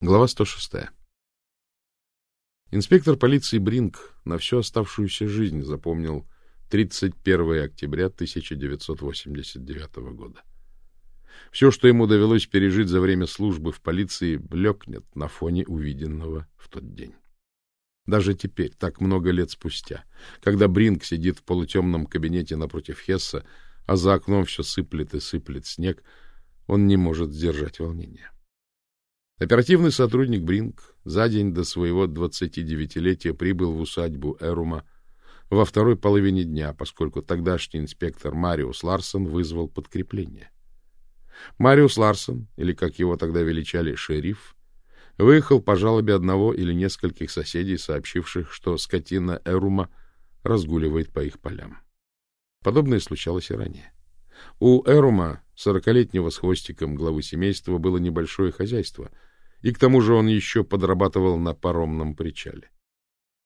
Глава 106. Инспектор полиции Бринг на всю оставшуюся жизнь запомнил 31 октября 1989 года. Все, что ему довелось пережить за время службы в полиции, блекнет на фоне увиденного в тот день. Даже теперь, так много лет спустя, когда Бринг сидит в полутемном кабинете напротив Хесса, а за окном все сыплет и сыплет снег, он не может сдержать волнения. Оперативный сотрудник Бринг за день до своего 29-летия прибыл в усадьбу Эрума во второй половине дня, поскольку тогдашний инспектор Мариус Ларсон вызвал подкрепление. Мариус Ларсон, или как его тогда величали, шериф, выехал по жалобе одного или нескольких соседей, сообщивших, что скотина Эрума разгуливает по их полям. Подобное случалось и ранее. У Эрума, сорокалетнего с хвостиком главы семейства, было небольшое хозяйство — и к тому же он еще подрабатывал на паромном причале.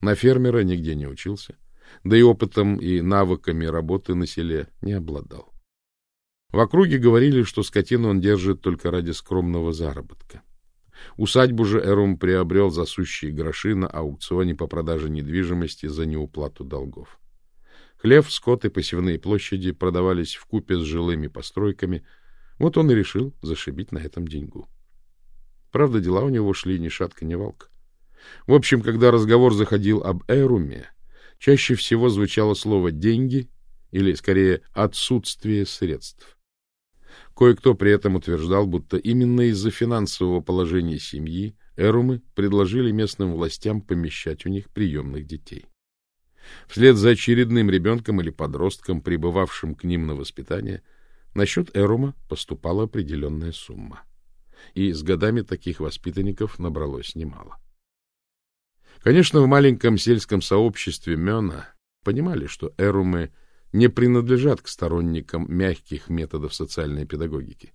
На фермера нигде не учился, да и опытом и навыками работы на селе не обладал. В округе говорили, что скотину он держит только ради скромного заработка. Усадьбу же Эрум приобрел за сущие гроши на аукционе по продаже недвижимости за неуплату долгов. Хлев, скот и посевные площади продавались в купе с жилыми постройками. Вот он и решил зашибить на этом деньгу. Правда, дела у него шли ни шатка, ни валка. В общем, когда разговор заходил об Эруме, чаще всего звучало слово «деньги» или, скорее, «отсутствие средств». Кое-кто при этом утверждал, будто именно из-за финансового положения семьи Эрумы предложили местным властям помещать у них приемных детей. Вслед за очередным ребенком или подростком, прибывавшим к ним на воспитание, на счет Эрума поступала определенная сумма и с годами таких воспитанников набралось немало. Конечно, в маленьком сельском сообществе Мёна понимали, что эрумы не принадлежат к сторонникам мягких методов социальной педагогики.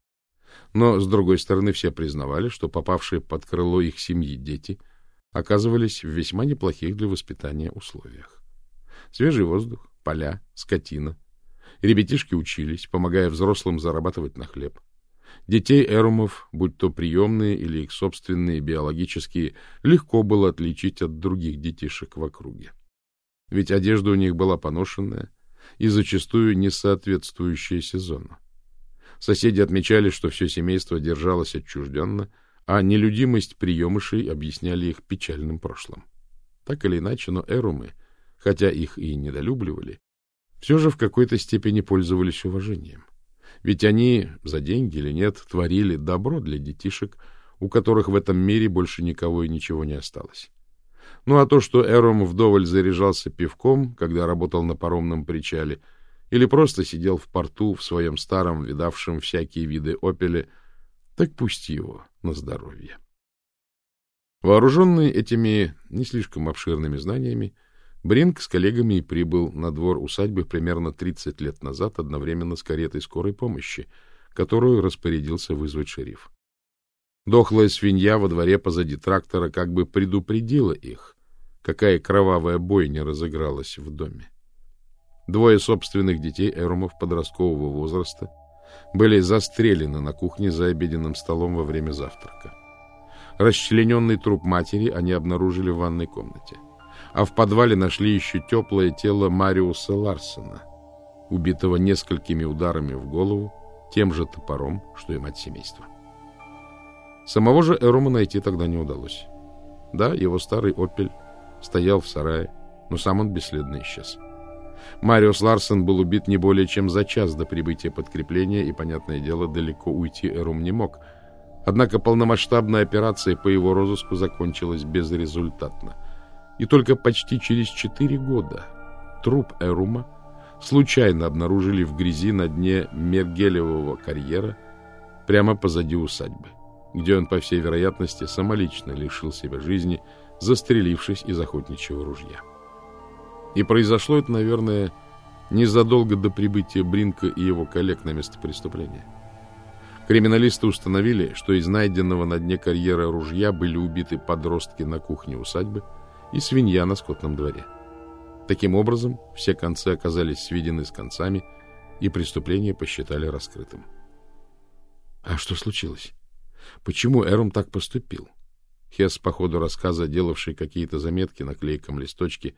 Но, с другой стороны, все признавали, что попавшие под крыло их семьи дети оказывались в весьма неплохих для воспитания условиях. Свежий воздух, поля, скотина. Ребятишки учились, помогая взрослым зарабатывать на хлеб. Детей эрумов, будь то приемные или их собственные биологические, легко было отличить от других детишек в округе. Ведь одежда у них была поношенная и зачастую не соответствующая сезону. Соседи отмечали, что все семейство держалось отчужденно, а нелюдимость приемышей объясняли их печальным прошлым. Так или иначе, но эрумы, хотя их и недолюбливали, все же в какой-то степени пользовались уважением. Ведь они, за деньги или нет, творили добро для детишек, у которых в этом мире больше никого и ничего не осталось. Ну а то, что Эром вдоволь заряжался пивком, когда работал на паромном причале, или просто сидел в порту в своем старом, видавшем всякие виды опеле, так пусть его на здоровье. Вооруженный этими не слишком обширными знаниями, Бринг с коллегами прибыл на двор усадьбы примерно 30 лет назад одновременно с каретой скорой помощи, которую распорядился вызвать шериф. Дохлая свинья во дворе позади трактора как бы предупредила их, какая кровавая бойня разыгралась в доме. Двое собственных детей Эрумов подросткового возраста были застрелены на кухне за обеденным столом во время завтрака. Расчлененный труп матери они обнаружили в ванной комнате а в подвале нашли еще теплое тело Мариуса Ларсона, убитого несколькими ударами в голову тем же топором, что и мать семейства. Самого же Эрома найти тогда не удалось. Да, его старый «Опель» стоял в сарае, но сам он бесследно исчез. Мариус Ларсон был убит не более чем за час до прибытия подкрепления, и, понятное дело, далеко уйти Эрум не мог. Однако полномасштабная операция по его розыску закончилась безрезультатно — и только почти через четыре года труп Эрума случайно обнаружили в грязи на дне Мергелевого карьера прямо позади усадьбы, где он, по всей вероятности, самолично лишил себя жизни, застрелившись из охотничьего ружья. И произошло это, наверное, незадолго до прибытия Бринка и его коллег на место преступления. Криминалисты установили, что из найденного на дне карьера ружья были убиты подростки на кухне усадьбы – и свинья на скотном дворе. Таким образом, все концы оказались сведены с концами, и преступление посчитали раскрытым. А что случилось? Почему Эрум так поступил? Хесс, по ходу рассказа, делавший какие-то заметки на клейком листочке,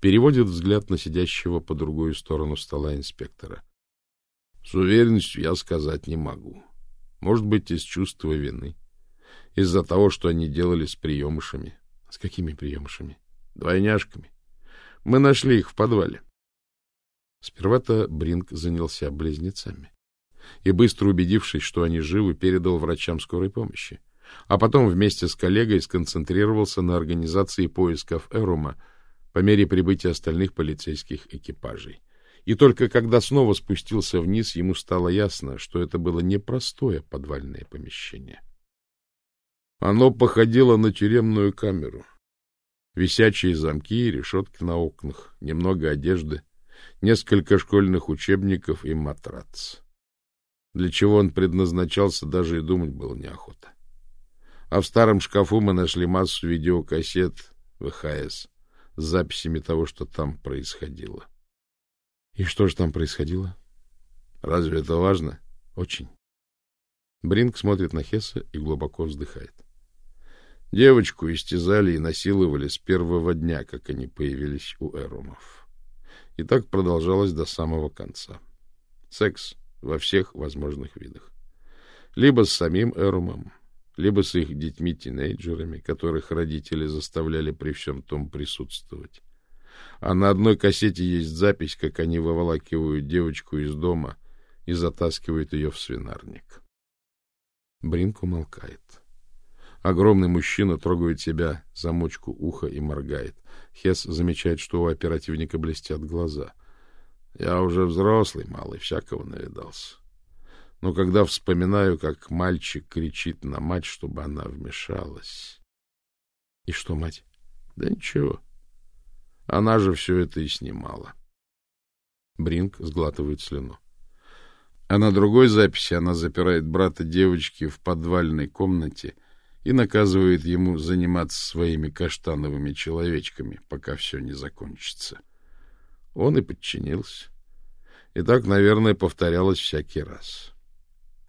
переводит взгляд на сидящего по другую сторону стола инспектора. С уверенностью я сказать не могу. Может быть, из чувства вины. Из-за того, что они делали с приемышами. С какими приемышами? Двойняшками. Мы нашли их в подвале. Сперва-то Бринк занялся близнецами и, быстро убедившись, что они живы, передал врачам скорой помощи. А потом вместе с коллегой сконцентрировался на организации поисков Эрума по мере прибытия остальных полицейских экипажей. И только когда снова спустился вниз, ему стало ясно, что это было непростое подвальное помещение. Оно походило на тюремную камеру. Висячие замки и решетки на окнах, немного одежды, несколько школьных учебников и матрац. Для чего он предназначался, даже и думать было неохота. А в старом шкафу мы нашли массу видеокассет ВХС с записями того, что там происходило. И что же там происходило? Разве это важно? Очень. Бринк смотрит на Хесса и глубоко вздыхает. Девочку истязали и насиловали с первого дня, как они появились у Эрумов. И так продолжалось до самого конца. Секс во всех возможных видах. Либо с самим Эрумом, либо с их детьми-тинейджерами, которых родители заставляли при всем том присутствовать. А на одной кассете есть запись, как они выволакивают девочку из дома и затаскивают ее в свинарник. Бринк умолкает. Огромный мужчина трогает себя за мочку уха и моргает. Хес замечает, что у оперативника блестят глаза. Я уже взрослый, малый, всякого навидался. Но когда вспоминаю, как мальчик кричит на мать, чтобы она вмешалась... И что, мать? Да ничего. Она же все это и снимала. Бринк сглатывает слюну. А на другой записи она запирает брата девочки в подвальной комнате и наказывает ему заниматься своими каштановыми человечками, пока все не закончится. Он и подчинился. И так, наверное, повторялось всякий раз.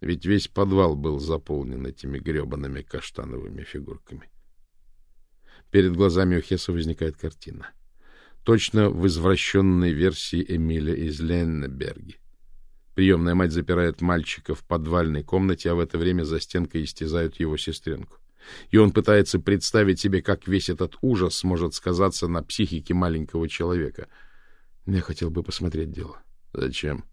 Ведь весь подвал был заполнен этими гребаными каштановыми фигурками. Перед глазами у Хесса возникает картина. Точно в извращенной версии Эмиля из Леннеберги. Приемная мать запирает мальчика в подвальной комнате, а в это время за стенкой истязают его сестренку. И он пытается представить себе, как весь этот ужас может сказаться на психике маленького человека. Я хотел бы посмотреть дело. Зачем?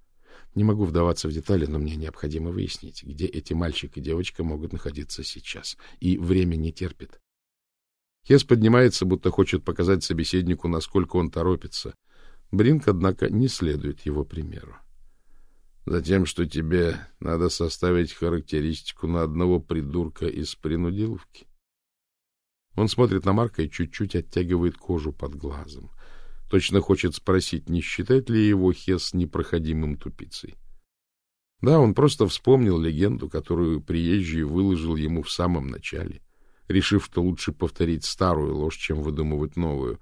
Не могу вдаваться в детали, но мне необходимо выяснить, где эти мальчик и девочка могут находиться сейчас. И время не терпит. Хес поднимается, будто хочет показать собеседнику, насколько он торопится. Бринк, однако, не следует его примеру. Затем, что тебе надо составить характеристику на одного придурка из принудиловки. Он смотрит на Марка и чуть-чуть оттягивает кожу под глазом. Точно хочет спросить, не считает ли его Хес непроходимым тупицей. Да, он просто вспомнил легенду, которую приезжий выложил ему в самом начале, решив, что лучше повторить старую ложь, чем выдумывать новую,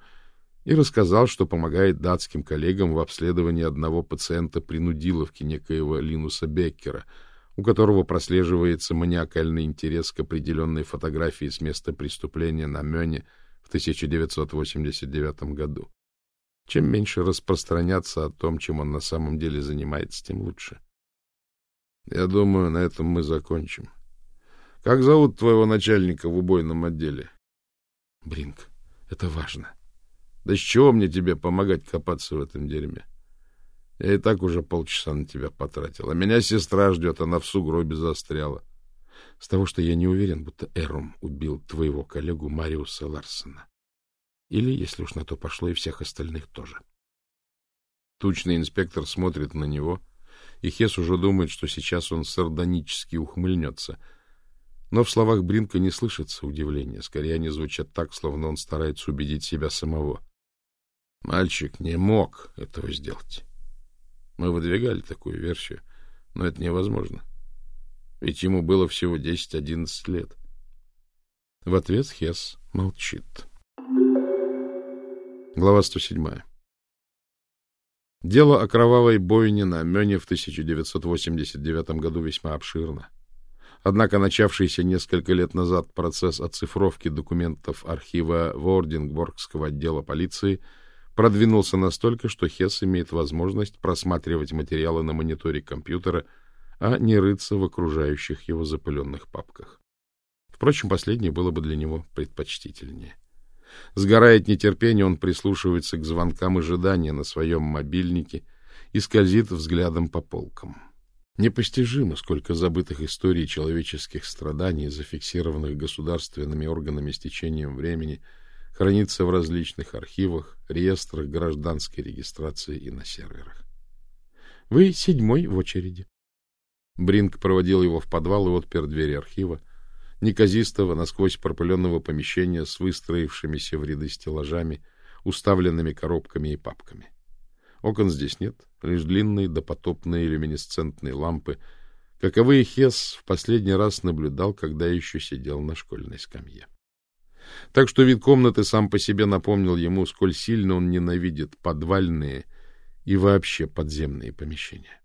и рассказал, что помогает датским коллегам в обследовании одного пациента принудиловки некоего Линуса Беккера, у которого прослеживается маниакальный интерес к определенной фотографии с места преступления на Мёне в 1989 году. Чем меньше распространяться о том, чем он на самом деле занимается, тем лучше. Я думаю, на этом мы закончим. Как зовут твоего начальника в убойном отделе? Бринк. Это важно. Да с чего мне тебе помогать копаться в этом дерьме? Я и так уже полчаса на тебя потратил. А меня сестра ждет, она в сугробе застряла. С того, что я не уверен, будто Эрум убил твоего коллегу Мариуса Ларсона. Или, если уж на то пошло, и всех остальных тоже. Тучный инспектор смотрит на него, и Хес уже думает, что сейчас он сардонически ухмыльнется. Но в словах Бринка не слышится удивления, скорее они звучат так, словно он старается убедить себя самого. Мальчик не мог этого сделать. Мы выдвигали такую версию, но это невозможно. Ведь ему было всего 10-11 лет. В ответ Хес молчит. Глава 107. Дело о кровавой бойне на Мёне в 1989 году весьма обширно. Однако начавшийся несколько лет назад процесс оцифровки документов архива Вордингборгского отдела полиции продвинулся настолько, что Хесс имеет возможность просматривать материалы на мониторе компьютера, а не рыться в окружающих его запыленных папках. Впрочем, последнее было бы для него предпочтительнее. Сгорая от нетерпения, он прислушивается к звонкам ожидания на своем мобильнике и скользит взглядом по полкам. Непостижимо, сколько забытых историй человеческих страданий, зафиксированных государственными органами с течением времени, хранится в различных архивах, реестрах гражданской регистрации и на серверах. Вы седьмой в очереди. Бринг проводил его в подвал и отпер двери архива, неказистого, насквозь пропыленного помещения с выстроившимися в ряды стеллажами, уставленными коробками и папками. Окон здесь нет, лишь длинные допотопные люминесцентные лампы, каковые Хес в последний раз наблюдал, когда еще сидел на школьной скамье. Так что вид комнаты сам по себе напомнил ему, сколь сильно он ненавидит подвальные и вообще подземные помещения.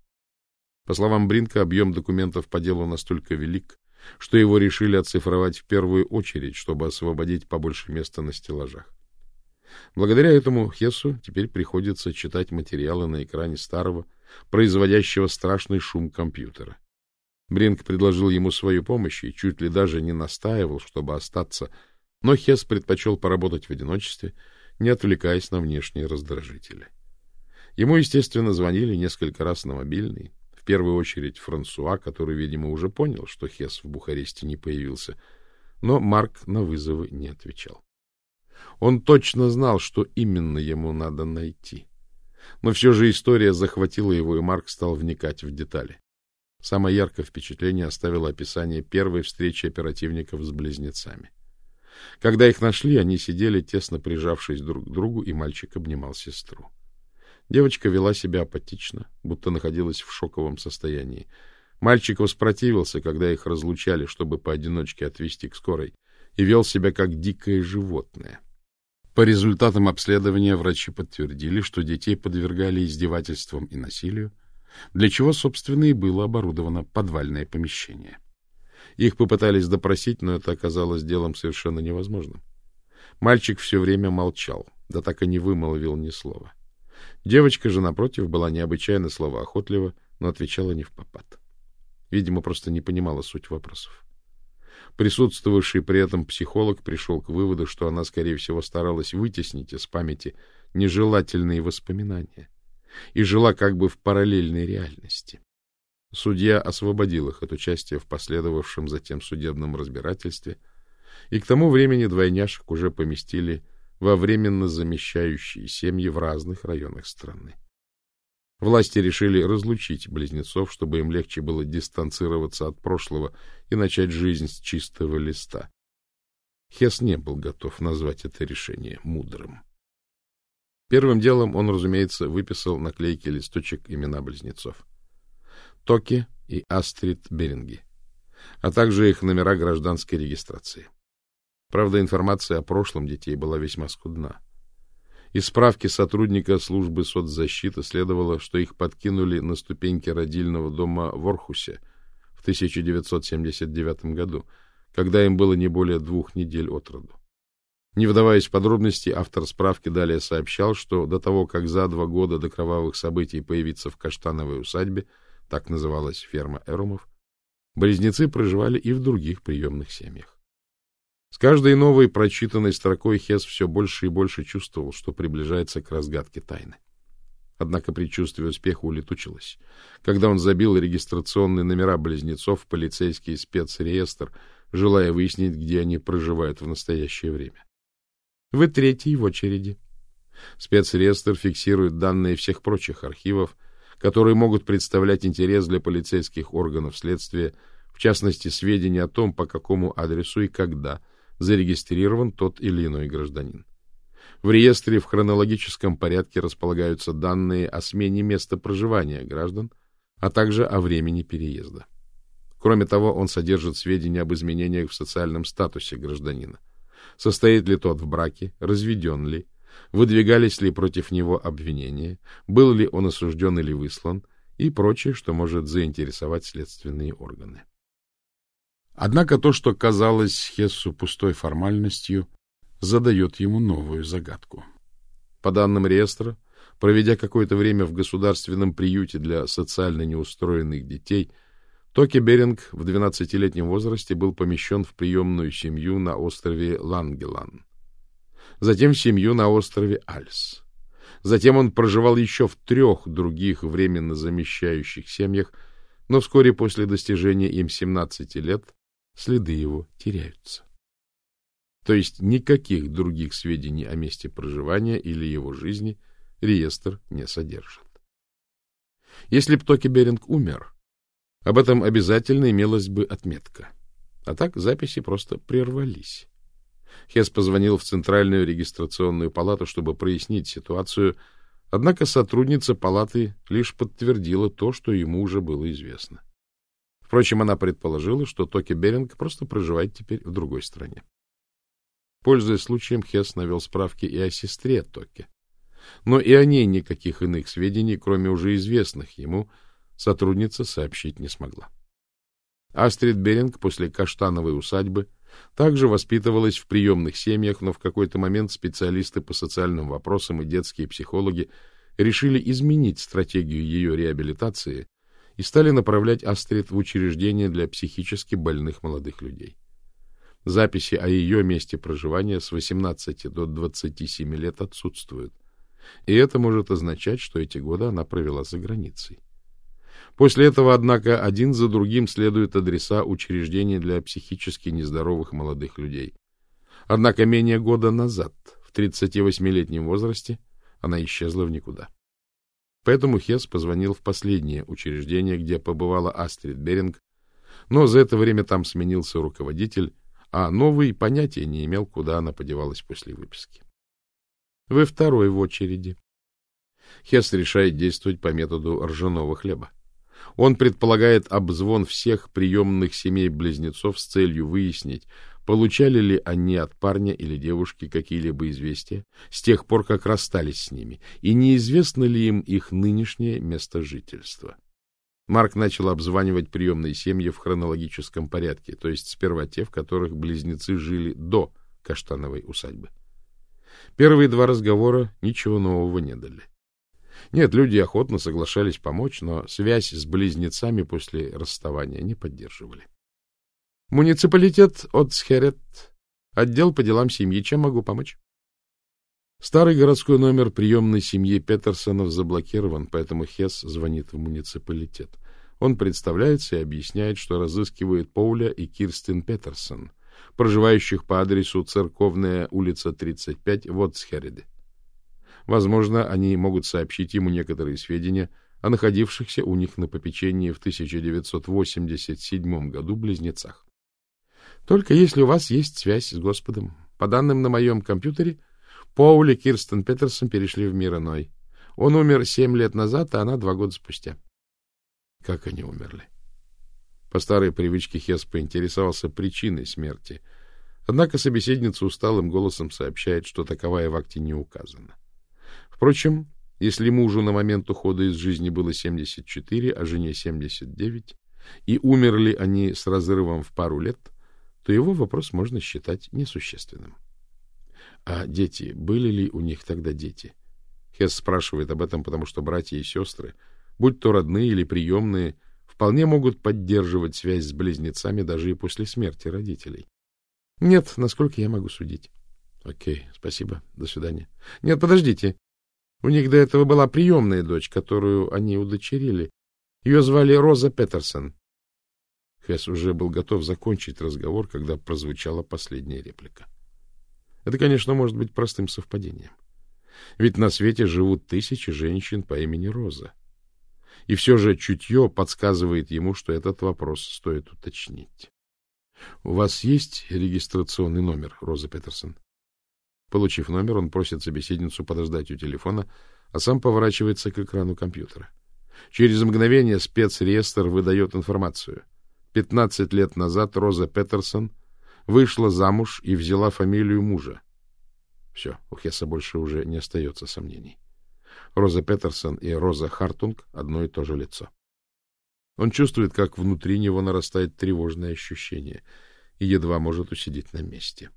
По словам Бринка, объем документов по делу настолько велик, что его решили оцифровать в первую очередь, чтобы освободить побольше места на стеллажах. Благодаря этому Хессу теперь приходится читать материалы на экране старого, производящего страшный шум компьютера. Бринк предложил ему свою помощь и чуть ли даже не настаивал, чтобы остаться, но Хесс предпочел поработать в одиночестве, не отвлекаясь на внешние раздражители. Ему, естественно, звонили несколько раз на мобильный, в первую очередь Франсуа, который, видимо, уже понял, что Хесс в Бухаресте не появился, но Марк на вызовы не отвечал. Он точно знал, что именно ему надо найти. Но все же история захватила его, и Марк стал вникать в детали. Самое яркое впечатление оставило описание первой встречи оперативников с близнецами. Когда их нашли, они сидели, тесно прижавшись друг к другу, и мальчик обнимал сестру. Девочка вела себя апатично, будто находилась в шоковом состоянии. Мальчик воспротивился, когда их разлучали, чтобы поодиночке отвезти к скорой, и вел себя как дикое животное. По результатам обследования врачи подтвердили, что детей подвергали издевательствам и насилию, для чего, собственно, и было оборудовано подвальное помещение. Их попытались допросить, но это оказалось делом совершенно невозможным. Мальчик все время молчал, да так и не вымолвил ни слова. Девочка же, напротив, была необычайно словоохотлива, но отвечала не в попад. Видимо, просто не понимала суть вопросов. Присутствовавший при этом психолог пришел к выводу, что она, скорее всего, старалась вытеснить из памяти нежелательные воспоминания и жила как бы в параллельной реальности. Судья освободил их от участия в последовавшем затем судебном разбирательстве, и к тому времени двойняшек уже поместили во временно замещающие семьи в разных районах страны. Власти решили разлучить близнецов, чтобы им легче было дистанцироваться от прошлого и начать жизнь с чистого листа. Хес не был готов назвать это решение мудрым. Первым делом он, разумеется, выписал на клейке листочек имена близнецов. Токи и Астрид Беринги, а также их номера гражданской регистрации. Правда, информация о прошлом детей была весьма скудна. Из справки сотрудника службы соцзащиты следовало, что их подкинули на ступеньки родильного дома в Орхусе в 1979 году, когда им было не более двух недель от роду. Не вдаваясь в подробности, автор справки далее сообщал, что до того, как за два года до кровавых событий появиться в Каштановой усадьбе, так называлась ферма Эрумов, близнецы проживали и в других приемных семьях. С каждой новой прочитанной строкой Хес все больше и больше чувствовал, что приближается к разгадке тайны. Однако предчувствие успеха улетучилось, когда он забил регистрационные номера близнецов в полицейский спецреестр, желая выяснить, где они проживают в настоящее время. Вы третий в очереди. Спецреестр фиксирует данные всех прочих архивов, которые могут представлять интерес для полицейских органов следствия, в частности, сведения о том, по какому адресу и когда – зарегистрирован тот или иной гражданин. В реестре в хронологическом порядке располагаются данные о смене места проживания граждан, а также о времени переезда. Кроме того, он содержит сведения об изменениях в социальном статусе гражданина. Состоит ли тот в браке, разведен ли, выдвигались ли против него обвинения, был ли он осужден или выслан и прочее, что может заинтересовать следственные органы. Однако то, что казалось Хессу пустой формальностью, задает ему новую загадку. По данным реестра, проведя какое-то время в государственном приюте для социально неустроенных детей, Токи Беринг в 12-летнем возрасте был помещен в приемную семью на острове Лангелан. Затем в семью на острове Альс. Затем он проживал еще в трех других временно замещающих семьях, но вскоре после достижения им 17 лет следы его теряются. То есть никаких других сведений о месте проживания или его жизни реестр не содержит. Если б Токи Беринг умер, об этом обязательно имелась бы отметка. А так записи просто прервались. Хес позвонил в Центральную регистрационную палату, чтобы прояснить ситуацию, однако сотрудница палаты лишь подтвердила то, что ему уже было известно. Впрочем, она предположила, что Токи Беринг просто проживает теперь в другой стране. Пользуясь случаем, Хес навел справки и о сестре Токи. Но и о ней никаких иных сведений, кроме уже известных ему, сотрудница сообщить не смогла. Астрид Беринг после каштановой усадьбы также воспитывалась в приемных семьях, но в какой-то момент специалисты по социальным вопросам и детские психологи решили изменить стратегию ее реабилитации и стали направлять Астрид в учреждения для психически больных молодых людей. Записи о ее месте проживания с 18 до 27 лет отсутствуют. И это может означать, что эти годы она провела за границей. После этого, однако, один за другим следуют адреса учреждений для психически нездоровых молодых людей. Однако менее года назад, в 38-летнем возрасте, она исчезла в никуда. Поэтому Хес позвонил в последнее учреждение, где побывала Астрид Беринг, но за это время там сменился руководитель, а новый понятия не имел, куда она подевалась после выписки. Вы второй в очереди. Хес решает действовать по методу ржаного хлеба. Он предполагает обзвон всех приемных семей-близнецов с целью выяснить, получали ли они от парня или девушки какие-либо известия с тех пор, как расстались с ними, и неизвестно ли им их нынешнее место жительства. Марк начал обзванивать приемные семьи в хронологическом порядке, то есть сперва те, в которых близнецы жили до каштановой усадьбы. Первые два разговора ничего нового не дали. Нет, люди охотно соглашались помочь, но связь с близнецами после расставания не поддерживали. Муниципалитет Отсхерет. Отдел по делам семьи. Чем могу помочь? Старый городской номер приемной семьи Петерсонов заблокирован, поэтому Хесс звонит в муниципалитет. Он представляется и объясняет, что разыскивает Поуля и Кирстин Петерсон, проживающих по адресу Церковная улица 35 в Отсхереде. Возможно, они могут сообщить ему некоторые сведения о находившихся у них на попечении в 1987 году близнецах. Только если у вас есть связь с Господом. По данным на моем компьютере, Поул и Кирстен Петерсон перешли в мир иной. Он умер семь лет назад, а она два года спустя. Как они умерли? По старой привычке Хес поинтересовался причиной смерти. Однако собеседница усталым голосом сообщает, что таковая в акте не указана. Впрочем, если мужу на момент ухода из жизни было 74, а жене 79, и умерли они с разрывом в пару лет, то его вопрос можно считать несущественным. А дети, были ли у них тогда дети? Хесс спрашивает об этом, потому что братья и сестры, будь то родные или приемные, вполне могут поддерживать связь с близнецами даже и после смерти родителей. Нет, насколько я могу судить. Окей, спасибо. До свидания. Нет, подождите. У них до этого была приемная дочь, которую они удочерили. Ее звали Роза Петерсон. Хесс уже был готов закончить разговор, когда прозвучала последняя реплика. Это, конечно, может быть простым совпадением. Ведь на свете живут тысячи женщин по имени Роза. И все же чутье подсказывает ему, что этот вопрос стоит уточнить. — У вас есть регистрационный номер, Роза Петерсон? Получив номер, он просит собеседницу подождать у телефона, а сам поворачивается к экрану компьютера. Через мгновение спецреестр выдает информацию. 15 лет назад Роза Петерсон вышла замуж и взяла фамилию мужа. Все, у Хесса больше уже не остается сомнений. Роза Петерсон и Роза Хартунг — одно и то же лицо. Он чувствует, как внутри него нарастает тревожное ощущение и едва может усидеть на месте.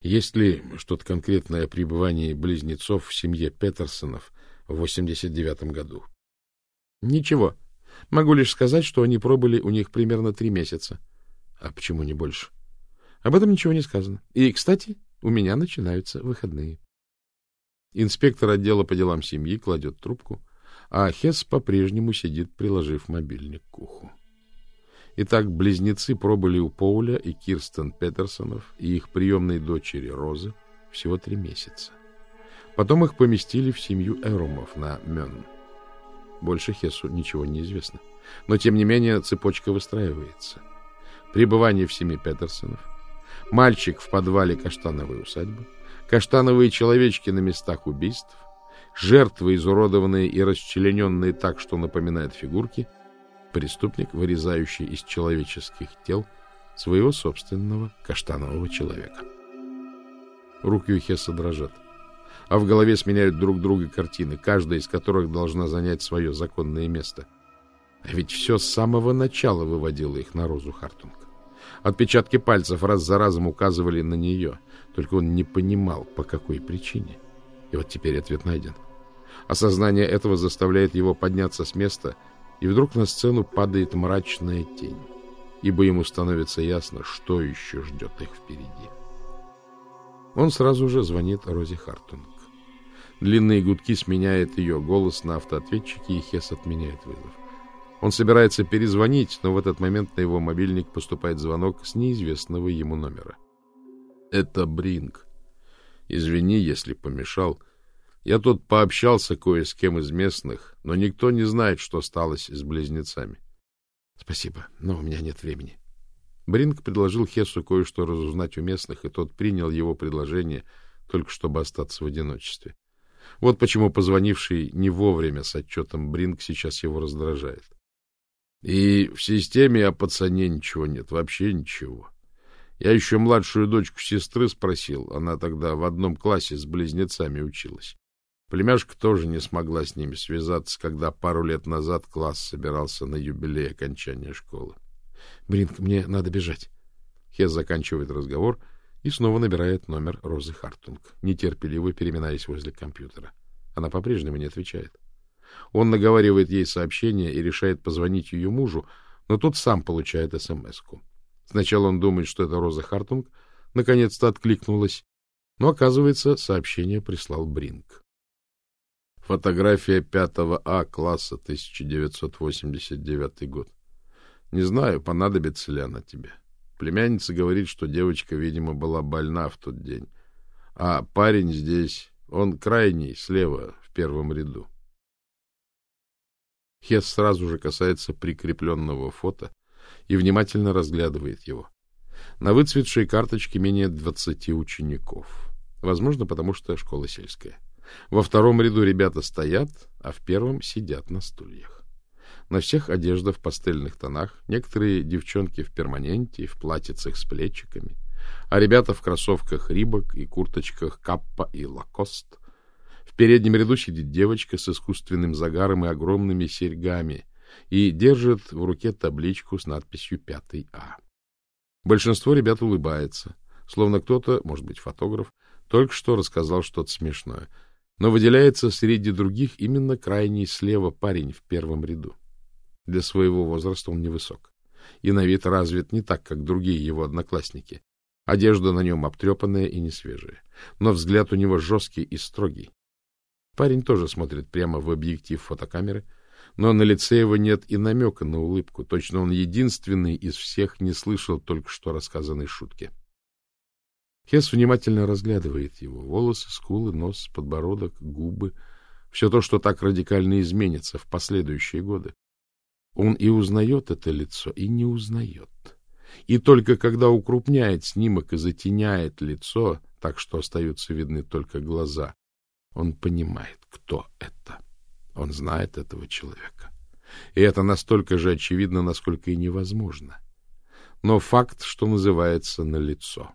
Есть ли что-то конкретное о пребывании близнецов в семье Петерсонов в 89 году? Ничего. Могу лишь сказать, что они пробыли у них примерно три месяца. А почему не больше? Об этом ничего не сказано. И, кстати, у меня начинаются выходные. Инспектор отдела по делам семьи кладет трубку, а Хесс по-прежнему сидит, приложив мобильник к уху. Итак, близнецы пробыли у Поуля и Кирстен Петерсонов и их приемной дочери Розы всего три месяца. Потом их поместили в семью Эрумов на Мён. Больше Хессу ничего не известно. Но, тем не менее, цепочка выстраивается. Пребывание в семье Петерсонов, мальчик в подвале каштановой усадьбы, каштановые человечки на местах убийств, жертвы, изуродованные и расчлененные так, что напоминают фигурки — преступник, вырезающий из человеческих тел своего собственного каштанового человека. Руки у Хесса дрожат, а в голове сменяют друг друга картины, каждая из которых должна занять свое законное место. А ведь все с самого начала выводило их на Розу Хартунг. Отпечатки пальцев раз за разом указывали на нее, только он не понимал, по какой причине. И вот теперь ответ найден. Осознание этого заставляет его подняться с места и вдруг на сцену падает мрачная тень, ибо ему становится ясно, что еще ждет их впереди. Он сразу же звонит Розе Хартунг. Длинные гудки сменяет ее голос на автоответчике, и Хес отменяет вызов. Он собирается перезвонить, но в этот момент на его мобильник поступает звонок с неизвестного ему номера. Это Бринг. Извини, если помешал. Я тут пообщался кое с кем из местных, но никто не знает, что сталось с близнецами. — Спасибо, но у меня нет времени. Бринг предложил Хессу кое-что разузнать у местных, и тот принял его предложение, только чтобы остаться в одиночестве. Вот почему позвонивший не вовремя с отчетом Бринг сейчас его раздражает. И в системе о пацане ничего нет, вообще ничего. Я еще младшую дочку сестры спросил, она тогда в одном классе с близнецами училась. Племяшка тоже не смогла с ними связаться, когда пару лет назад класс собирался на юбилей окончания школы. — Бринк, мне надо бежать. Хес заканчивает разговор и снова набирает номер Розы Хартунг, нетерпеливо переминаясь возле компьютера. Она по-прежнему не отвечает. Он наговаривает ей сообщение и решает позвонить ее мужу, но тот сам получает СМС-ку. Сначала он думает, что это Роза Хартунг, наконец-то откликнулась, но, оказывается, сообщение прислал Бринк. Фотография 5 А класса, 1989 год. Не знаю, понадобится ли она тебе. Племянница говорит, что девочка, видимо, была больна в тот день. А парень здесь, он крайний, слева, в первом ряду. Хес сразу же касается прикрепленного фото и внимательно разглядывает его. На выцветшей карточке менее двадцати учеников. Возможно, потому что школа сельская. Во втором ряду ребята стоят, а в первом сидят на стульях. На всех одежда в пастельных тонах, некоторые девчонки в перманенте и в платьицах с плечиками, а ребята в кроссовках Рибок и курточках Каппа и Лакост. В переднем ряду сидит девочка с искусственным загаром и огромными серьгами и держит в руке табличку с надписью «Пятый А». Большинство ребят улыбается, словно кто-то, может быть, фотограф, только что рассказал что-то смешное — но выделяется среди других именно крайний слева парень в первом ряду. Для своего возраста он невысок. И на вид развит не так, как другие его одноклассники. Одежда на нем обтрепанная и несвежая. Но взгляд у него жесткий и строгий. Парень тоже смотрит прямо в объектив фотокамеры, но на лице его нет и намека на улыбку. Точно он единственный из всех не слышал только что рассказанной шутки. Хес внимательно разглядывает его. Волосы, скулы, нос, подбородок, губы. Все то, что так радикально изменится в последующие годы. Он и узнает это лицо, и не узнает. И только когда укрупняет снимок и затеняет лицо, так что остаются видны только глаза, он понимает, кто это. Он знает этого человека. И это настолько же очевидно, насколько и невозможно. Но факт, что называется, налицо.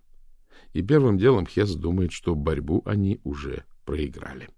И первым делом Хесс думает, что борьбу они уже проиграли.